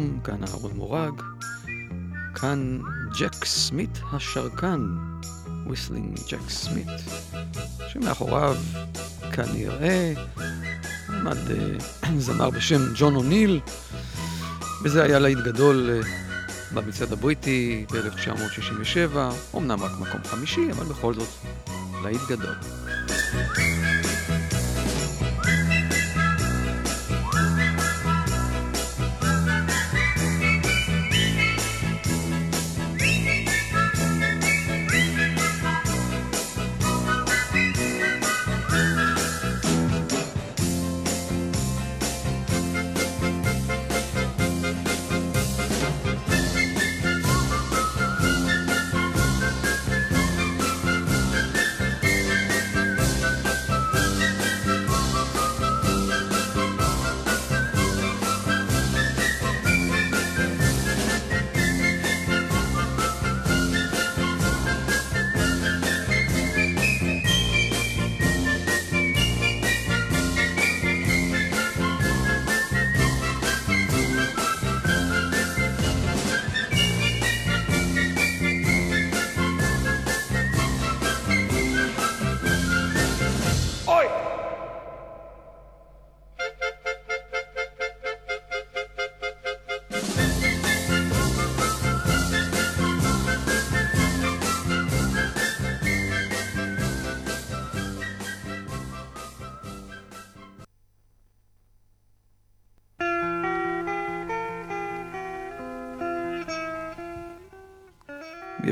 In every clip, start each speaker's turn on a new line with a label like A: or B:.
A: קום, כאן אהרון מורג, כאן ג'ק סמית השרקן, Whistling Jack Smith, שמאחוריו כנראה עמד uh, זמר בשם ג'ון אוניל, וזה היה להיט גדול uh, במצעד הבריטי ב-1967, אמנם רק מקום חמישי, אבל בכל זאת להיט גדול. ואי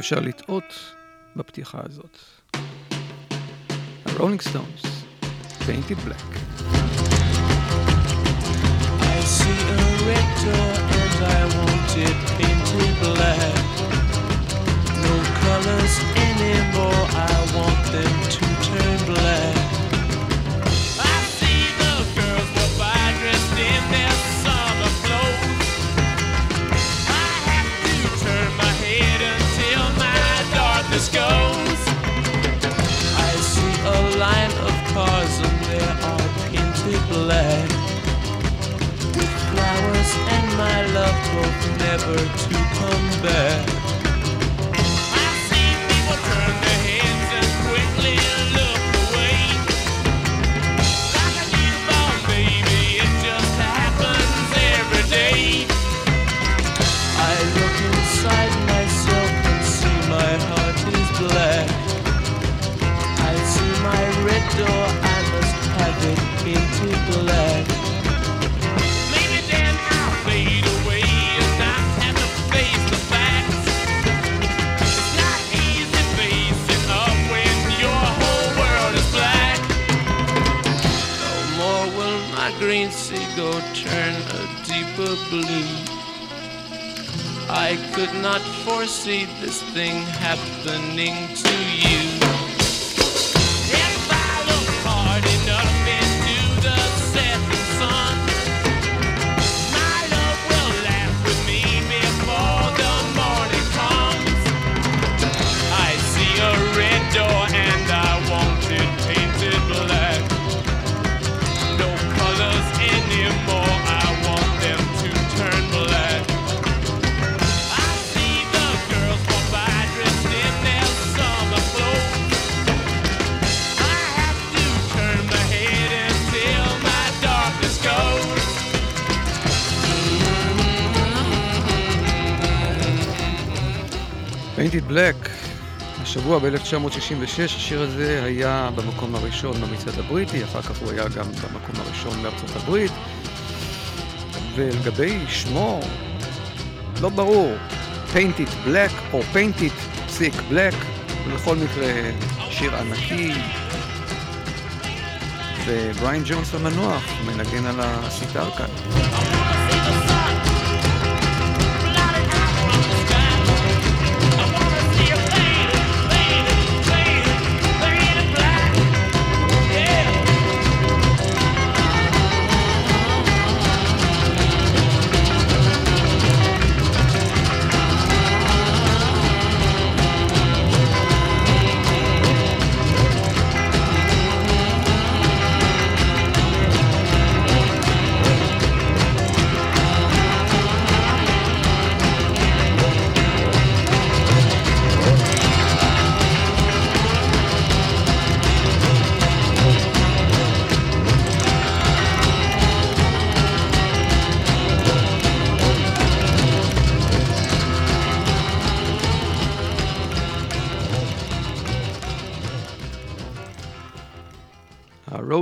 A: אפשר לטעות בפתיחה הזאת. הרולינג סטונס, Painted Black. I see a red door Black,
B: השבוע ב-1966 השיר הזה היה במקום הראשון במצעד הבריטי, אחר כך הוא היה גם במקום הראשון בארצות הברית. ולגבי שמו, לא ברור, Painted Black או Painted Sick Black, בכל מקרה שיר ענקי, ובריין ג'ונס המנוח מנגן על הסיטר כאן.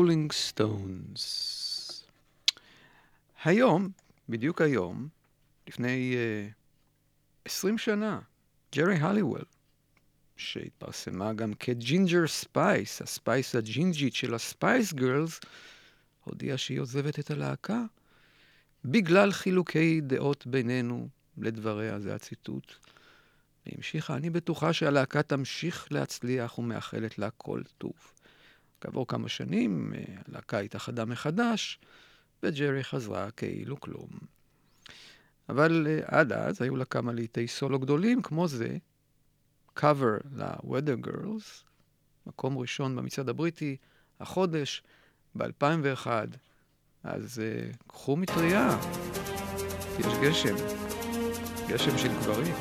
B: הרולינג סטונס. היום, בדיוק היום, לפני uh, 20 שנה, ג'רי הליוול, שהתפרסמה גם כג'ינג'ר ספייס, הספייס הג'ינג'ית של הספייס גרלס, הודיעה שהיא עוזבת את הלהקה בגלל חילוקי דעות בינינו, לדבריה, זה הציטוט. היא המשיכה, אני בטוחה שהלהקה תמשיך להצליח ומאחלת לה כל טוב. כעבור כמה שנים הלהקה התאחדה מחדש, וג'רי חזרה כאילו כלום. אבל עד אז היו לה כמה לעיתי סולו גדולים, כמו זה, קאבר ל-Weather Girls, מקום ראשון במצעד הבריטי, החודש, ב-2001. אז uh, קחו מטריה, יש גשם, גשם של גברים.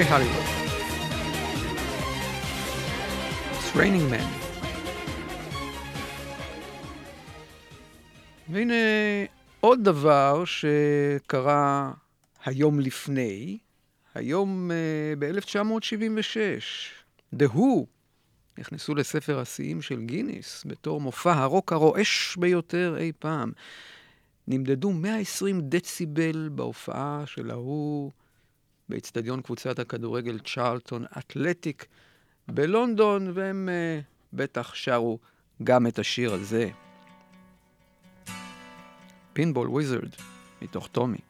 B: ג'רי הליווד. It's raining man. והנה עוד דבר שקרה היום לפני, היום uh, ב-1976. The Who נכנסו לספר השיאים של גיניס בתור מופע הרוק הרועש ביותר אי פעם. נמדדו 120 דציבל בהופעה של ההוא באצטדיון קבוצת הכדורגל צ'רלטון אתלטיק בלונדון, והם uh, בטח שרו גם את השיר הזה. פינבול וויזרד, מתוך טומי.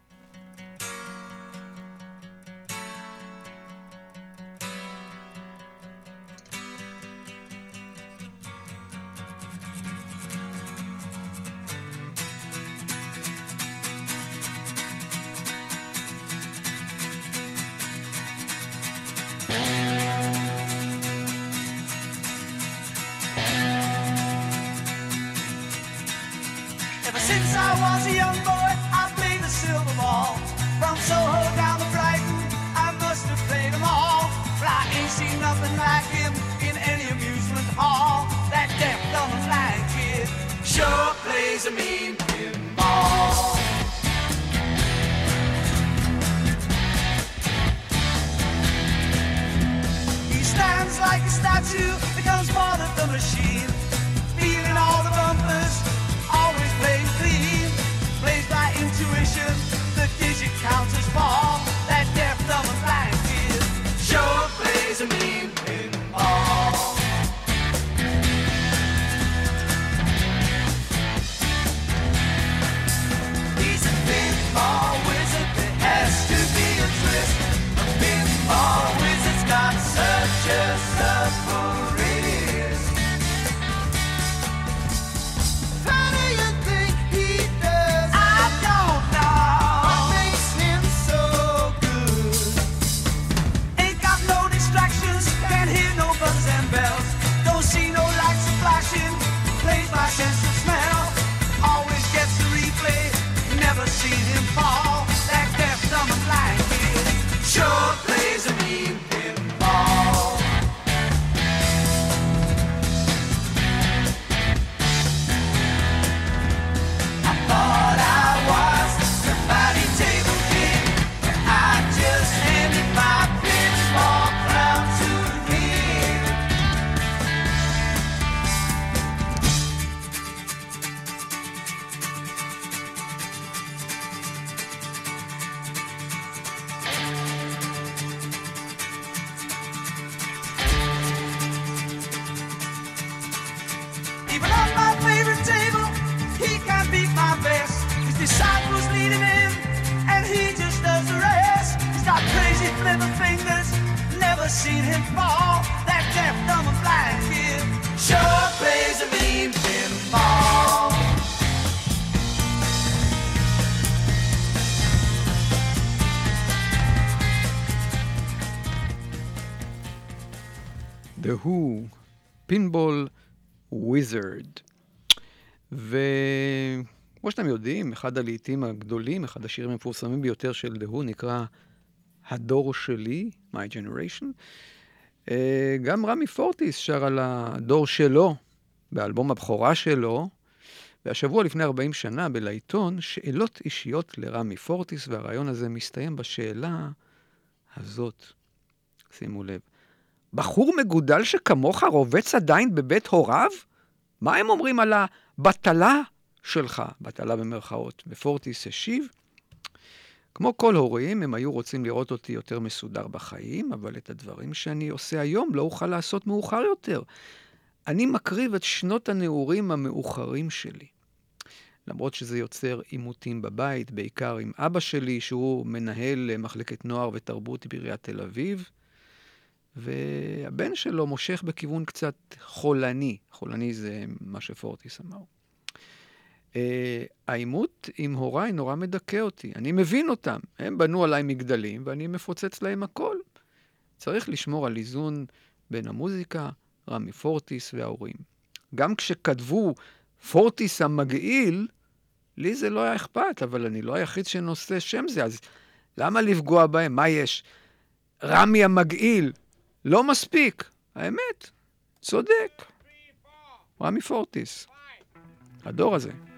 B: אחד הלעיתים הגדולים, אחד השירים המפורסמים ביותר של דהו נקרא הדור שלי, My Generation. אה, גם רמי פורטיס שר על הדור שלו, באלבום הבכורה שלו, והשבוע לפני 40 שנה בלעיתון, שאלות אישיות לרמי פורטיס, והרעיון הזה מסתיים בשאלה הזאת. שימו לב. בחור מגודל שכמוך רובץ עדיין בבית הוריו? מה הם אומרים על הבטלה שלך, בטלה במרכאות? ופורטיס השיב, כמו כל הורים, הם היו רוצים לראות אותי יותר מסודר בחיים, אבל את הדברים שאני עושה היום לא אוכל לעשות מאוחר יותר. אני מקריב את שנות הנעורים המאוחרים שלי. למרות שזה יוצר עימותים בבית, בעיקר עם אבא שלי, שהוא מנהל מחלקת נוער ותרבות בעיריית תל אביב, והבן שלו מושך בכיוון קצת חולני. חולני זה מה שפורטיס אמר. Uh, העימות עם הוריי נורא מדכא אותי. אני מבין אותם. הם בנו עליי מגדלים ואני מפוצץ להם הכל. צריך לשמור על איזון בין המוזיקה, רמי פורטיס וההורים. גם כשכתבו פורטיס המגעיל, לי זה לא היה אכפת, אבל אני לא היחיד שנושא שם זה, אז למה לפגוע בהם? מה יש? רמי המגעיל, לא מספיק. האמת, צודק. רמי פורטיס. הדור הזה.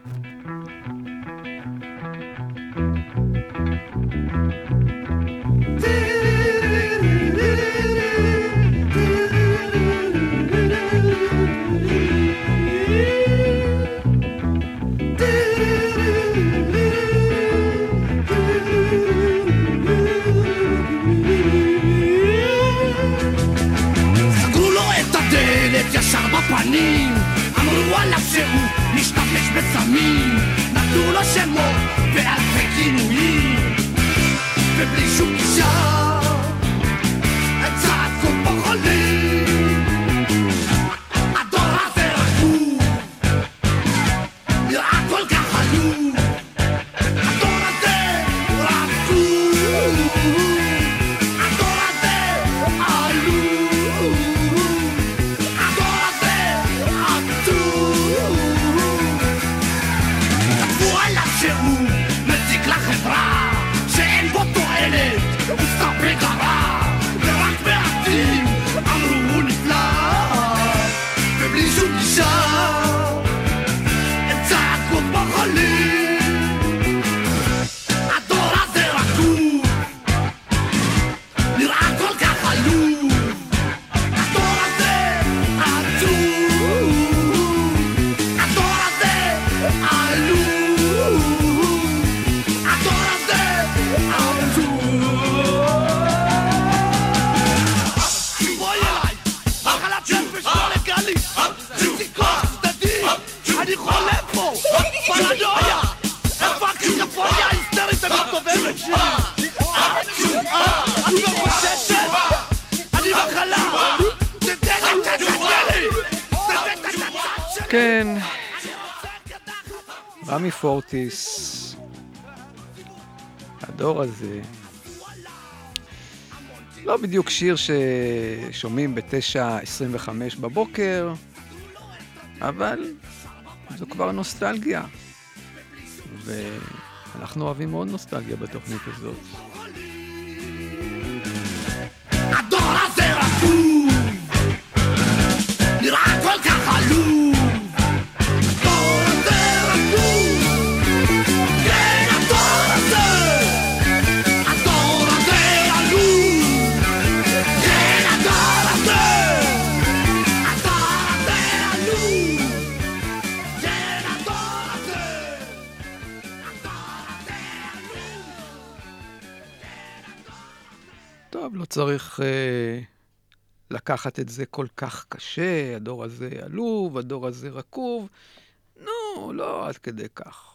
C: ישר בפנים אמרו עליו שהוא משתמש בסמים. נתנו לו שמות ואלפי כינויים ובלי שום גישה הזה, לא
B: בדיוק שיר ששומעים ב-9.25 בבוקר, אבל זו כבר נוסטלגיה. ואנחנו אוהבים מאוד נוסטלגיה בתוכנית הזאת.
C: הדור הזה רקוב
B: צריך אה, לקחת את זה כל כך קשה, הדור הזה עלוב, הדור הזה רקוב. נו, לא עד כדי כך.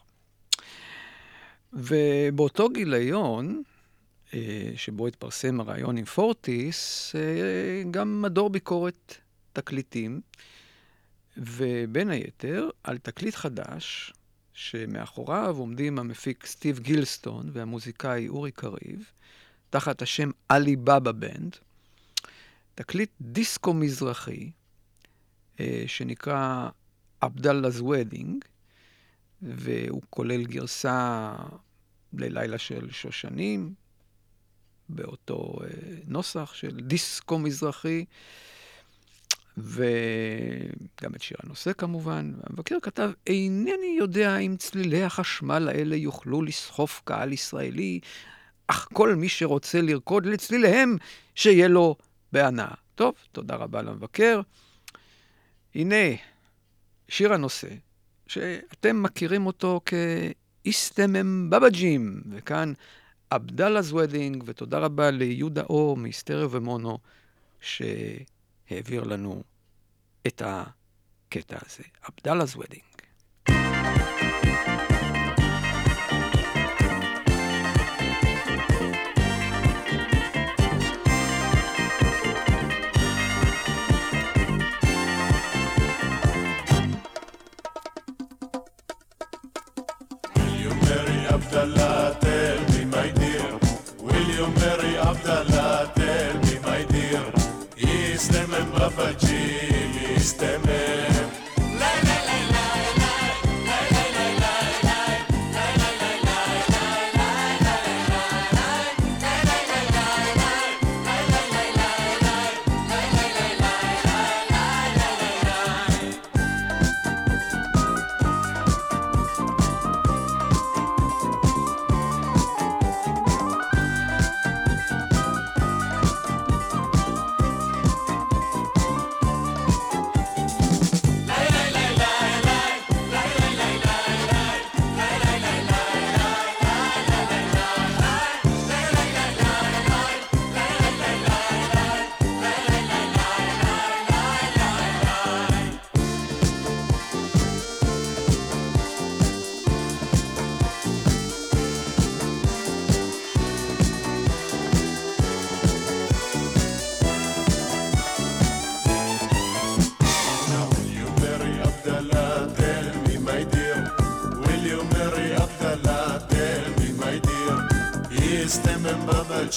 B: ובאותו גיליון, אה, שבו התפרסם הרעיון עם פורטיס, אה, גם מדור ביקורת תקליטים, ובין היתר, על תקליט חדש, שמאחוריו עומדים המפיק סטיב גילסטון והמוזיקאי אורי קריב, תחת השם עלי בבא בנד, תקליט דיסקו מזרחי, אה, שנקרא Abdullah's Wedding, והוא כולל גרסה ללילה של שושנים, באותו אה, נוסח של דיסקו מזרחי, וגם את שיר הנושא כמובן. המבקר כתב, אינני יודע אם צלילי החשמל האלה יוכלו לסחוף קהל ישראלי, אך כל מי שרוצה לרקוד לצליליהם, שיהיה לו בהנאה. טוב, תודה רבה למבקר. הנה, שיר הנושא, שאתם מכירים אותו כאיסטמם בבג'ים, וכאן Abdullah Wedding, ותודה רבה ליהודה אור מסטריאו ומונו, שהעביר לנו את הקטע הזה.
D: Abdullah Wedding. Abdallah, tell me, my dear, will you marry Abdallah? Tell me, my dear,
E: istemem
B: the man?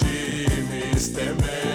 B: čim iz me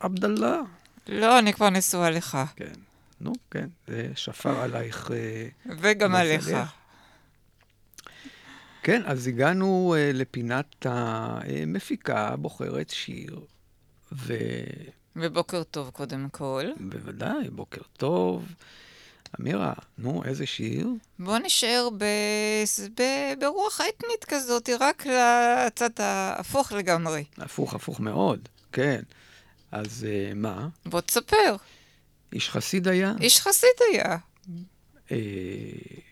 B: עבדאללה?
F: לא, אני כבר נשואה לך.
B: כן. נו, כן, זה שפר עלייך. אה,
F: וגם עליך.
B: כן, אז הגענו אה, לפינת המפיקה בוחרת שיר,
F: ובוקר טוב קודם כל.
B: ובוודאי, בוקר טוב. אמירה, נו, איזה שיר?
F: בוא נשאר ב... ב... ברוח אתנית כזאת, רק לצד ההפוך לגמרי.
B: הפוך, הפוך מאוד, כן. אז אה, מה?
F: בוא תספר.
B: איש חסיד היה?
F: איש חסיד היה.
B: אה,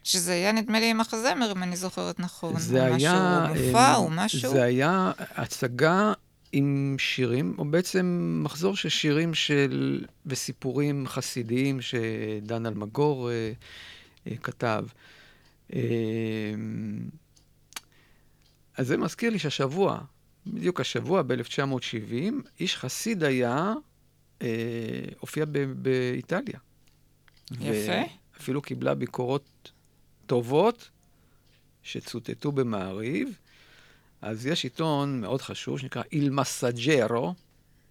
F: שזה היה, נדמה לי, מחזמר, אם אני זוכרת נכון.
B: זה
F: או
B: היה...
F: משהו, מופע
B: אה,
F: או משהו.
B: זה היה הצגה עם שירים, או בעצם מחזור של שירים של... וסיפורים חסידיים שדן אלמגור אה, אה, כתב. אה, אז זה מזכיר לי שהשבוע, בדיוק השבוע, ב-1970, איש חסיד היה, אה, הופיע באיטליה.
F: יפה.
B: אפילו קיבלה ביקורות טובות שצוטטו במעריב. אז יש עיתון מאוד חשוב שנקרא איל מסאג'רו,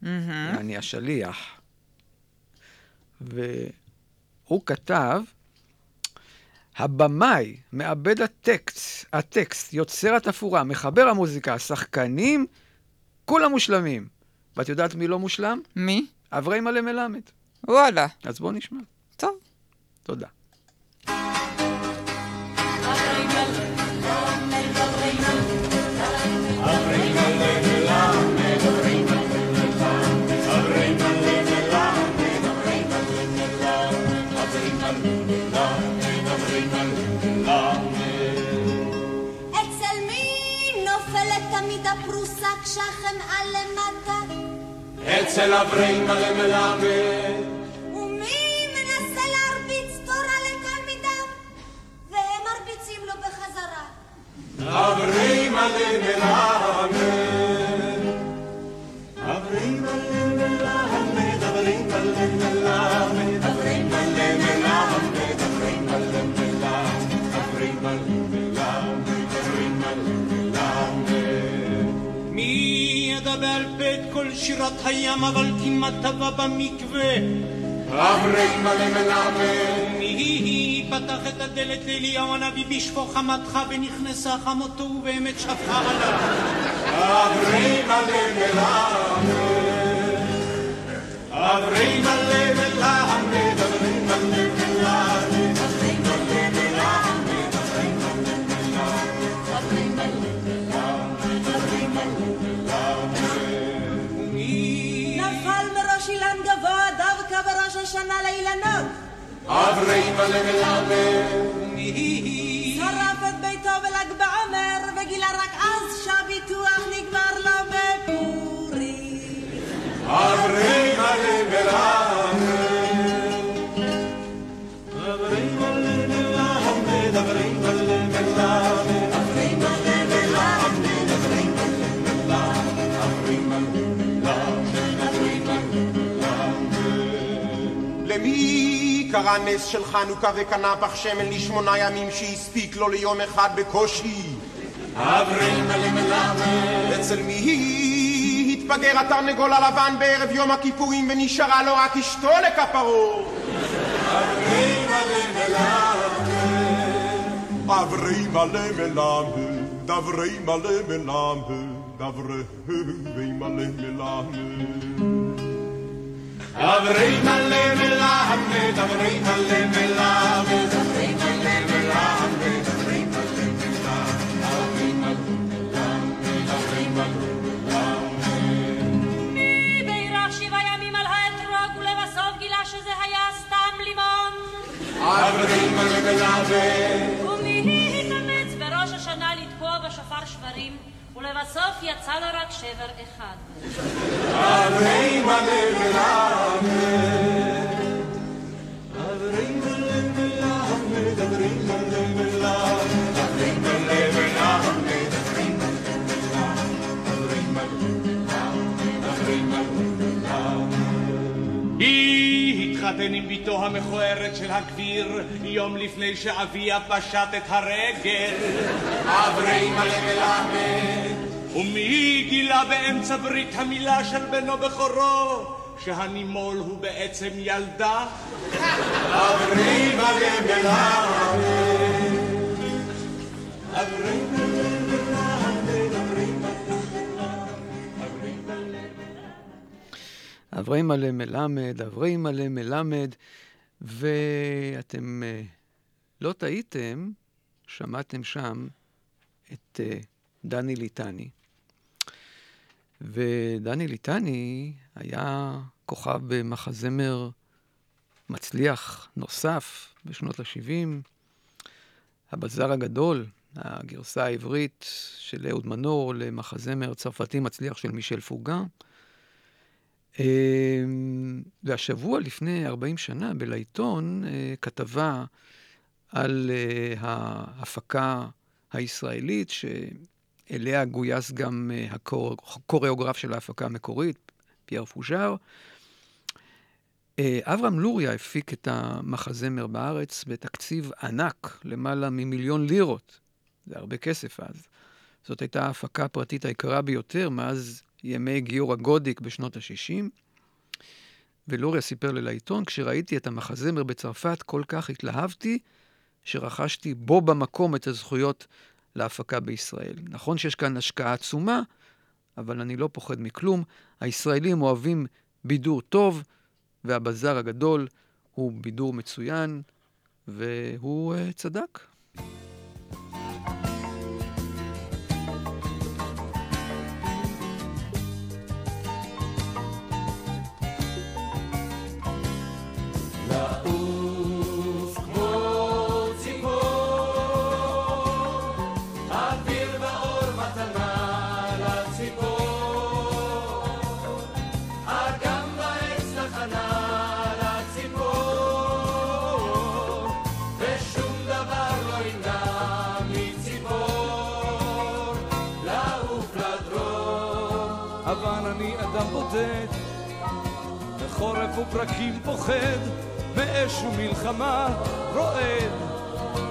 F: מהמם.
B: אני השליח. והוא כתב, הבמאי, מעבד הטקסט, הטקסט, יוצר התפאורה, מחבר המוזיקה, השחקנים, כולם מושלמים. ואת יודעת מי לא מושלם?
F: מי?
B: אברי מלא מלמד.
F: וואלה.
B: אז בואו נשמע.
F: טוב.
B: תודה.
G: הפרוסה כשהחמאה למטה?
E: אצל אברי מלא מלמד
G: ומי מנסה להרביץ תורה לתלמידיו? והם מרביצים לו בחזרה.
E: אברי מלא
H: שירת הים אבל כמעט טבע במקווה
E: אברי מלא מלמד
H: מי פתח את הדלת לאליהו הנביא בשפוך חמתך ונכנסה חמותו ובאמת שפכה עליו
E: אברי מלא מלמד אברי מלא מלמד אברי מלא מלמד
G: שרף את ביתו בל"ג בעומר, וגילה רק
I: למי קרה נס של חנוכה וקנה פח שמן לשמונה ימים שהספיק לו ליום אחד בקושי?
E: אברי מלא מלמד
I: אצל מי התבגר התרנגול הלבן בערב יום הכיפורים ונשארה לו רק אשתו לכפרו?
E: אברי מלא מלמד
I: אברי מלא מלמד, אברי מלא אברי מלא מלמד.
E: אברי מלא מלמד אברי מלא מלמד אברי מלא מלמד אברי
J: ימים על האתרוג ולבסוף גילה לימון?
E: אברי מלא מלמד
J: ומי התאמץ בראש השנה לתקוע בשופר שברים ולבסוף יצא לו רק שבר אחד?
E: אברי מלא מלמד
H: התחתן עם בתו המכוערת של הגביר יום לפני שאביה פשט את הרגל.
E: אברי מלא מלמד
H: ומי גילה באמצע ברית המילה של בנו בכורו שהנימול הוא בעצם ילדה?
E: אברי מלא מלמד אברי מלא מלמד, אברי
B: מלא מלמד, ואתם אה, לא טעיתם, שמעתם שם את אה, דני ליטני. ודני ליטני היה כוכב במחזמר מצליח נוסף בשנות ה-70, הבזאר הגדול, הגרסה העברית של אהוד מנור למחזמר צרפתי מצליח של מישל פוגה. אמ, והשבוע לפני 40 שנה בלעיתון אה, כתבה על אה, ההפקה הישראלית, שאליה גויס גם אה, הקוריאוגרף של ההפקה המקורית, פייר פוז'אר. אברהם לוריה הפיק את המחזמר בארץ בתקציב ענק, למעלה ממיליון לירות. זה הרבה כסף אז. זאת הייתה ההפקה הפרטית היקרה ביותר מאז ימי גיורא גודיק בשנות ה-60. ולוריה סיפר לי לעיתון, כשראיתי את המחזמר בצרפת, כל כך התלהבתי, שרכשתי בו במקום את הזכויות להפקה בישראל. נכון שיש כאן השקעה עצומה, אבל אני לא פוחד מכלום. הישראלים אוהבים בידור טוב, והבזאר הגדול הוא בידור מצוין, והוא uh, צדק.
K: בחורף ופרקים פוחד, מאש ומלחמה רועד,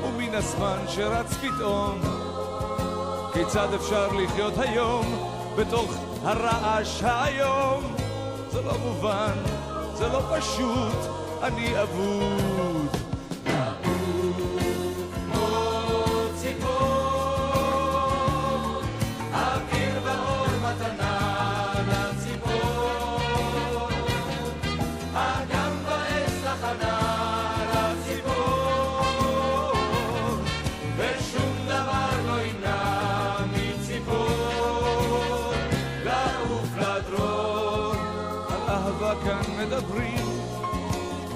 K: ומן הזמן שרץ פתאום. כיצד אפשר לחיות היום בתוך הרעש האיום? זה לא מובן, זה לא פשוט, אני אבוד. כאן מדברים,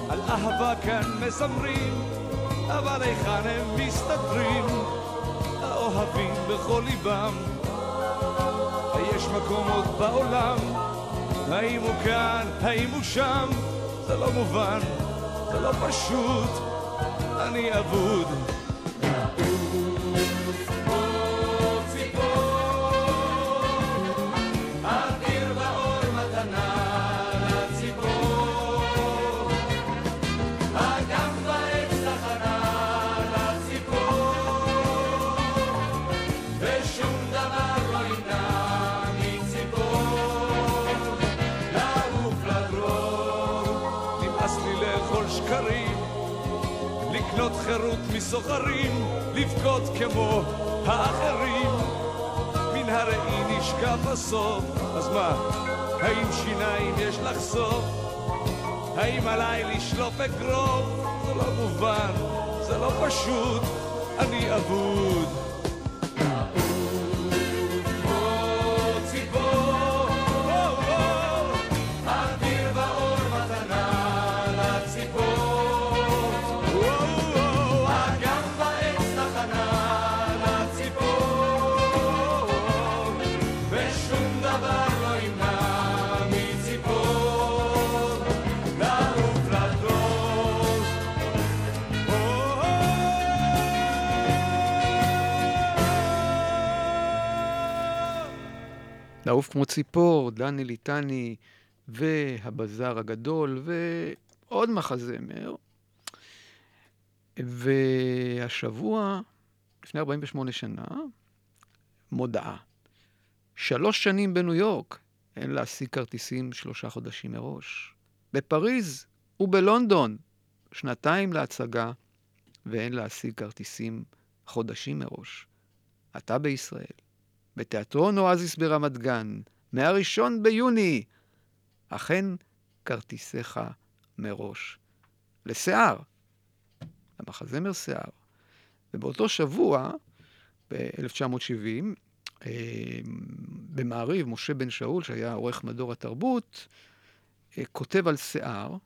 K: על אהבה כאן מזמרים, אבל היכן הם מסתתרים? האוהבים בכל ליבם, היש מקום עוד בעולם? האם הוא כאן, האם הוא שם? זה לא מובן, זה לא פשוט, אני אבוד. חירות מסוחרים, לבכות כמו האחרים. מן הראי נשקף הסוף, אז מה, האם שיניים יש לחשוף? האם עליי לשלוף אגרוף? זה לא מובן, זה לא פשוט, אני אבוד.
B: לעוף כמו ציפור, דני ליטני והבזאר הגדול ועוד מחזמר. והשבוע, לפני 48 שנה, מודעה. שלוש שנים בניו יורק, אין להשיג כרטיסים שלושה חודשים מראש. בפריז ובלונדון, שנתיים להצגה, ואין להשיג כרטיסים חודשים מראש. אתה בישראל, בתיאטרון אואזיס ברמת גן, מהראשון ביוני, אכן כרטיסיך מראש. לשיער, למחזמר שיער. ובאותו שבוע, ב-1970, אה, במעריב, משה בן שאול, שהיה עורך מדור התרבות, אה, כותב על שיער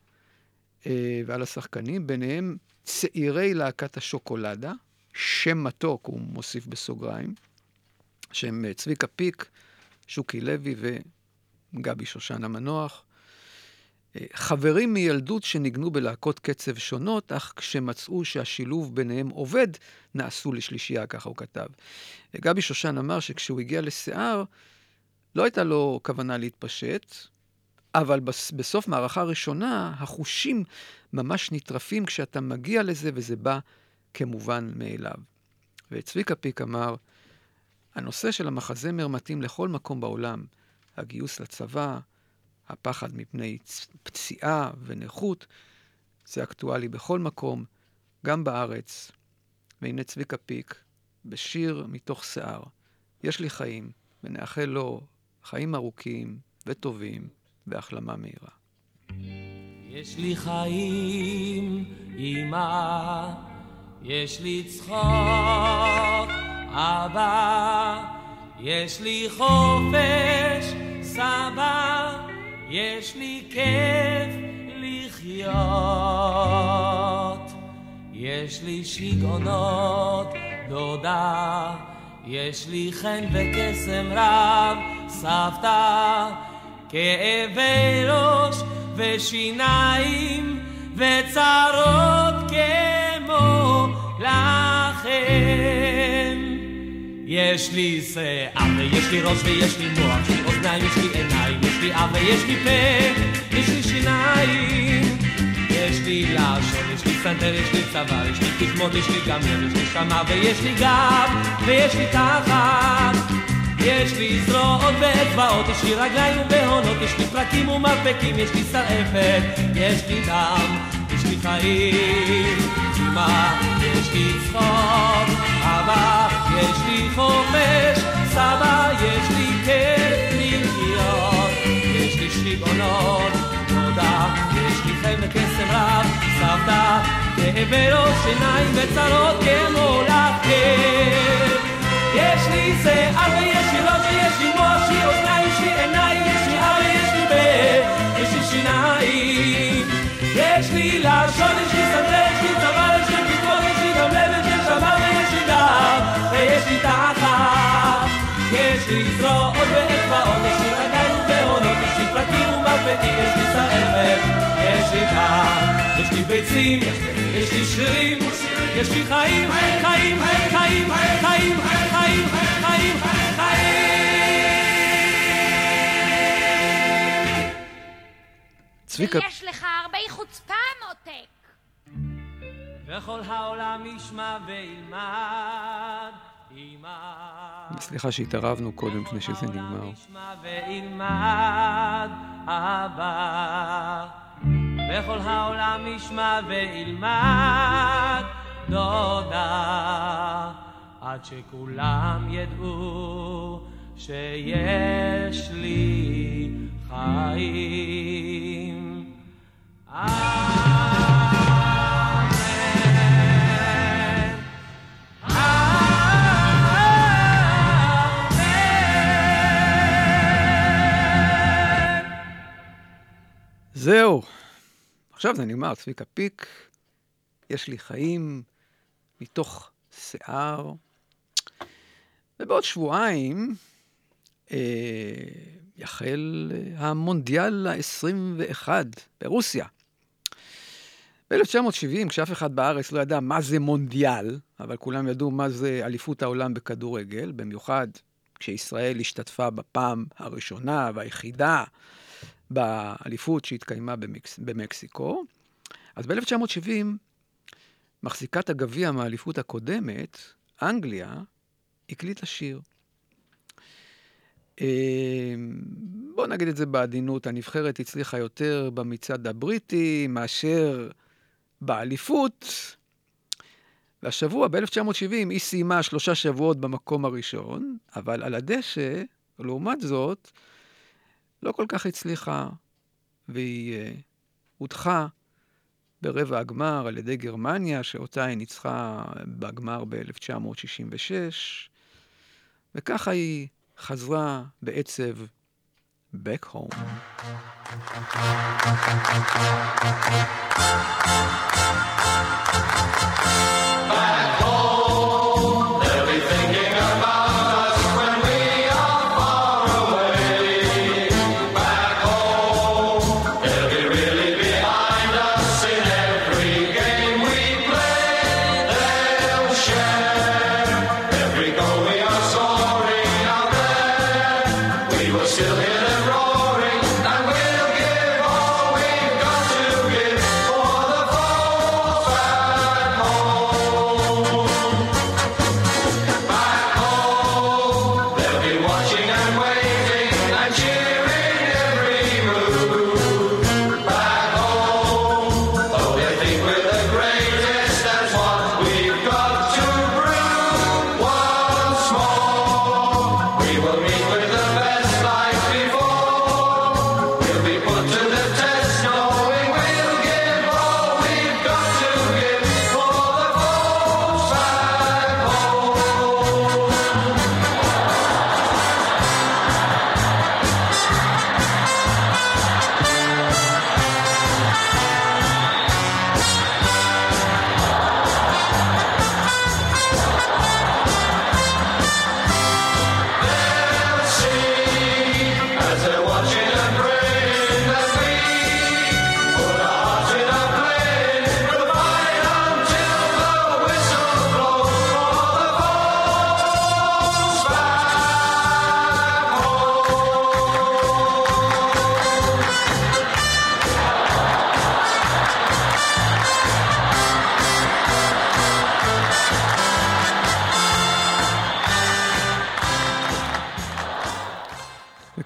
B: אה, ועל השחקנים, ביניהם צעירי להקת השוקולדה, שם מתוק, הוא מוסיף בסוגריים, שהם צביקה פיק, שוקי לוי וגבי שושן המנוח. חברים מילדות שניגנו בלהקות קצב שונות, אך כשמצאו שהשילוב ביניהם עובד, נעשו לשלישייה, ככה הוא כתב. גבי שושן אמר שכשהוא הגיע לשיער, לא הייתה לו כוונה להתפשט, אבל בסוף מערכה ראשונה, החושים ממש נטרפים כשאתה מגיע לזה, וזה בא כמובן מאליו. וצביקה פיק אמר, הנושא של המחזמר מתאים לכל מקום בעולם. הגיוס לצבא, הפחד מפני פציעה ונכות, זה אקטואלי בכל מקום, גם בארץ. והנה צביקה פיק, בשיר מתוך שיער. יש לי חיים, ונאחל לו חיים ארוכים וטובים והחלמה מהירה.
L: יש לי חיים, אמא, יש לי צחוק, אבא, יש לי חופש, סבא, יש לי כיף לחיות. יש לי שיגעונות, דודה, יש לי חן וקסם רב, סבתא, כאבי ראש ושיניים וצרות כמו לכם. יש לי שיער ויש לי ראש ויש לי מוח, יש לי אוזניים, יש לי עיניים, יש לי אף ויש לי פה, יש לי שיניים, יש לי לשון, יש לי סנטר, יש לי צוואר, יש לי תקמות, יש לי גם לב, יש לי נשמה ויש לי גב, ויש לי תחת. יש לי זרועות ואצבעות, יש לי רגליים ובהונות, יש לי פרקים ומרפקים, יש לי שרעפת, יש לי דם, יש לי חיים, אמא, יש לי צחוק, אבא, יש לי חופש, סבא, יש לי כיף לחיות, יש לי שיגעונות, תודה, יש לי חן וקסם רב, סבתא, כאבי ראש עיניים וצרות כמו לכם. יש לי שיער ויש לי ראש ויש לי מוח, יש לי אוזניים, יש לי עיניים, יש לי אב ויש לי פה, יש לי שיניים. יש לי לשון, יש לי שדה, יש לי צבא, ביצים, יש לי שרירים, יש לי חיים, חיים, חיים, חיים, חיים, חיים, חיים,
B: צביקה,
J: ויש לך הרבה חוצפה, מותק.
L: וכל העולם ישמע וילמד, ילמד.
B: סליחה שהתערבנו קודם לפני שזה נגמר.
L: וכל העולם ישמע וילמד דודה. עד שכולם ידעו שיש לי חיים. אמן.
B: זהו. עכשיו זה נגמר, צביקה פיק. יש לי חיים מתוך שיער. ובעוד שבועיים אה, יחל המונדיאל ה-21 ברוסיה. ב-1970, כשאף אחד בארץ לא ידע מה זה מונדיאל, אבל כולם ידעו מה זה אליפות העולם בכדורגל, במיוחד כשישראל השתתפה בפעם הראשונה והיחידה באליפות שהתקיימה במקס... במקסיקו. אז ב-1970, מחזיקת הגביע מהאליפות הקודמת, אנגליה, הקליטה שיר. אה, בואו נגיד את זה בעדינות, הנבחרת הצליחה יותר במצעד הבריטי מאשר באליפות. והשבוע, ב-1970, היא סיימה שלושה שבועות במקום הראשון, אבל על הדשא, לעומת זאת, לא כל כך הצליחה, והיא uh, הודחה ברבע הגמר על ידי גרמניה, שאותה היא ניצחה בגמר ב-1966, וככה היא חזרה בעצב back home.
E: Back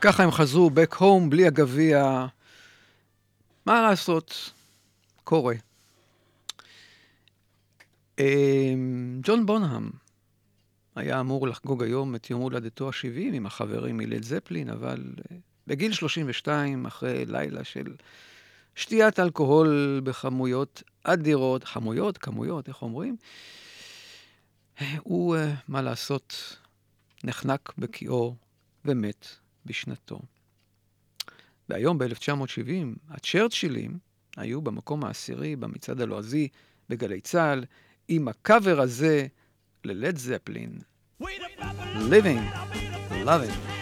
B: וככה הם חזרו back home בלי הגביע. מה לעשות? קורה. אמ, ג'ון בונהאם היה אמור לחגוג היום את יום הולדתו ה-70 עם החברים מלד זפלין, אבל אה, בגיל 32, אחרי לילה של שתיית אלכוהול בכמויות אדירות, חמויות, כמויות, איך אומרים? אה, הוא, אה, מה לעשות, נחנק בקיאו ומת בשנתו. והיום, ב-1970, הצ'רצ'ילים
C: היו במקום העשירי במצעד הלועזי בגלי צה"ל, עם הקאבר הזה ללד זפלין. Living, loving.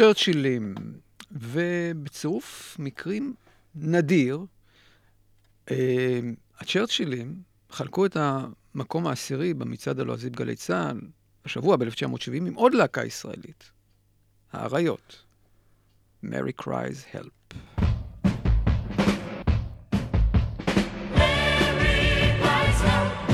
C: צ'רצ'ילים, ובצירוף מקרים נדיר, אה, הצ'רצ'ילים חלקו את המקום העשירי במצעד הלועזי בגלי צה"ל, השבוע ב-1970, עם עוד להקה ישראלית, האריות, Mary Cries Help.
M: Mary
B: cries help.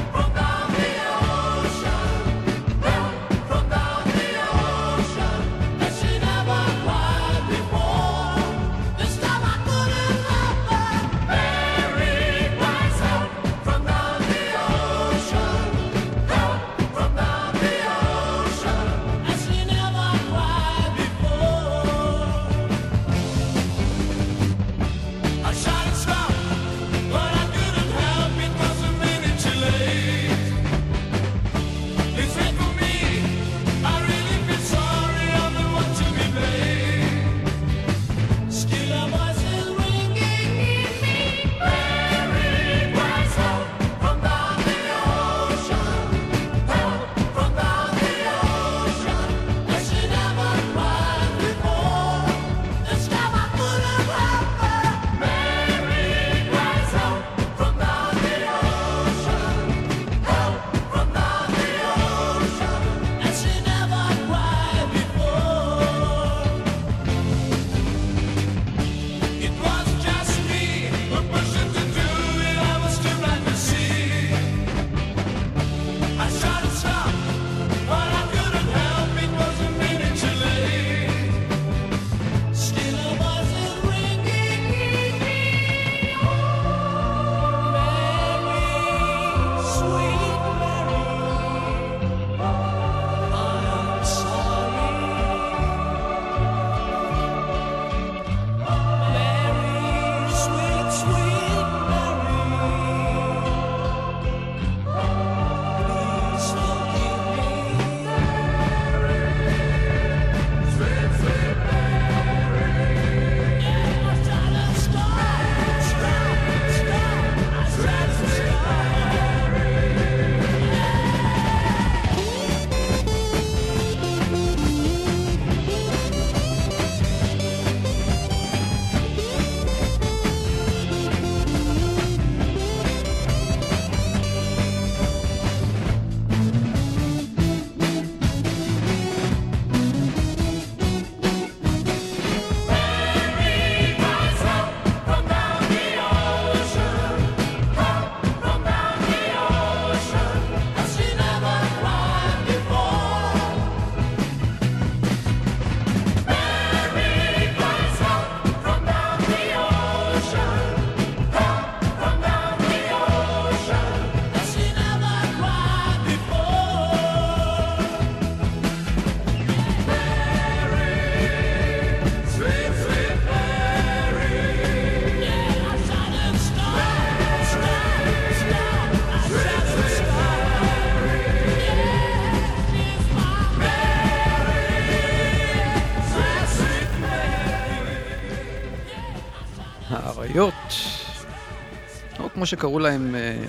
B: מה שקראו להם אה,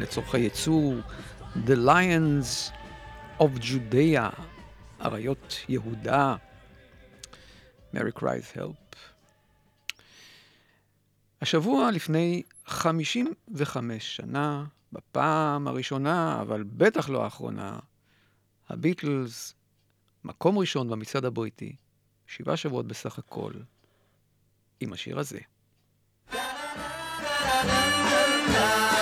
B: לצורכי ייצור, The Lions of Judea, אריות יהודה, Mary Christ Help. השבוע לפני 55 שנה, בפעם הראשונה, אבל בטח לא האחרונה, הביטלס, מקום ראשון במצעד הבריטי, שבעה שבועות בסך הכל, עם השיר הזה.
N: Yeah. i da da da.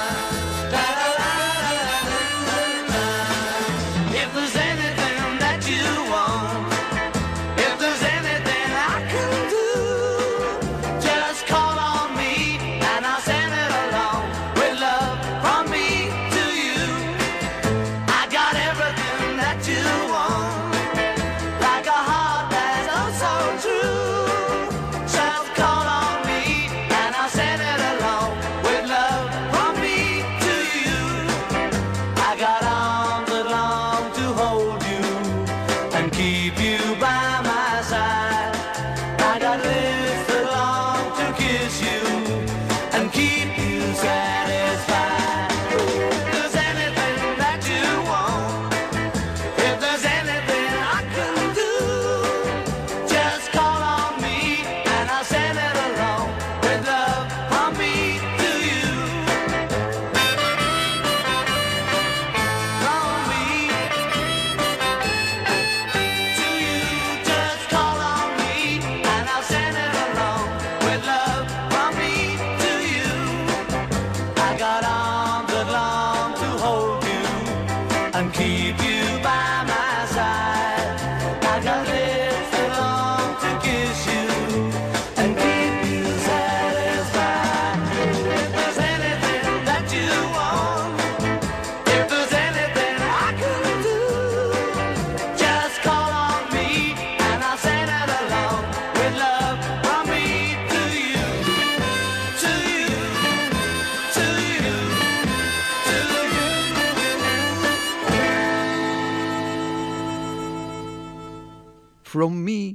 N: From me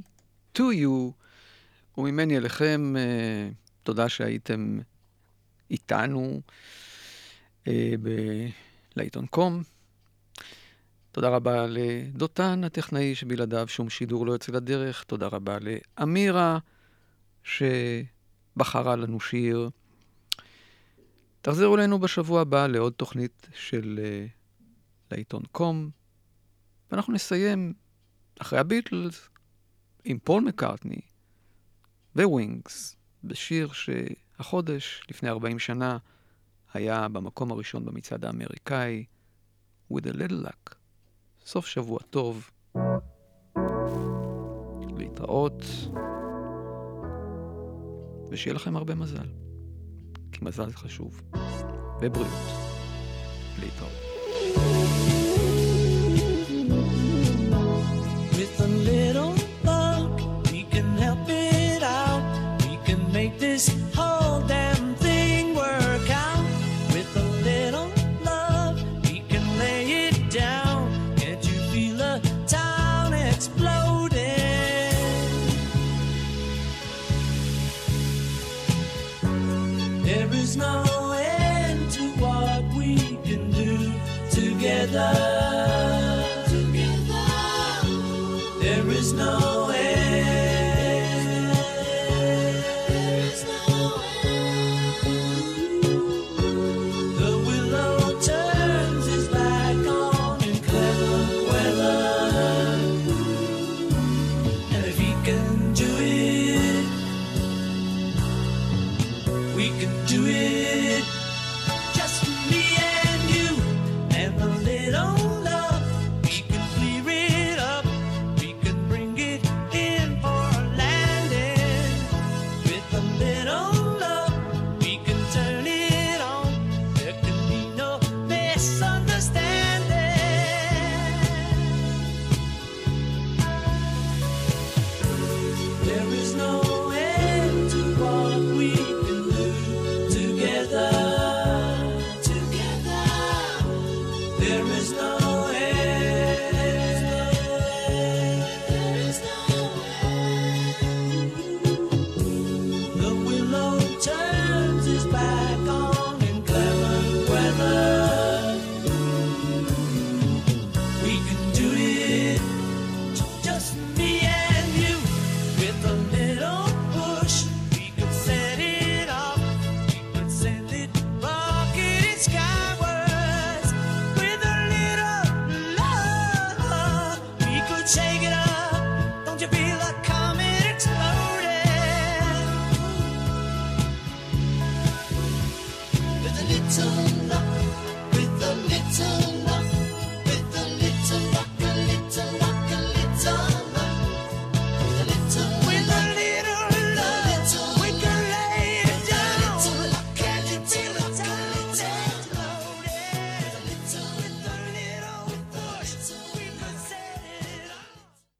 N: to you,
B: וממני אליכם, אה, תודה שהייתם איתנו אה, בלעיתון קום. תודה רבה לדותן הטכנאי, שבלעדיו שום שידור לא יוצא לדרך. תודה רבה לאמירה, שבחרה לנו שיר. תחזרו אלינו בשבוע הבא לעוד תוכנית של אה, להיטון קום, ואנחנו נסיים אחרי הביטלס עם פול מקארטני וווינגס, בשיר שהחודש, לפני 40 שנה, היה במקום הראשון במצעד האמריקאי, With a little luck. סוף שבוע טוב. להתראות, ושיהיה לכם הרבה מזל, כי מזל זה חשוב, ובריאות. להתראות.
N: do it.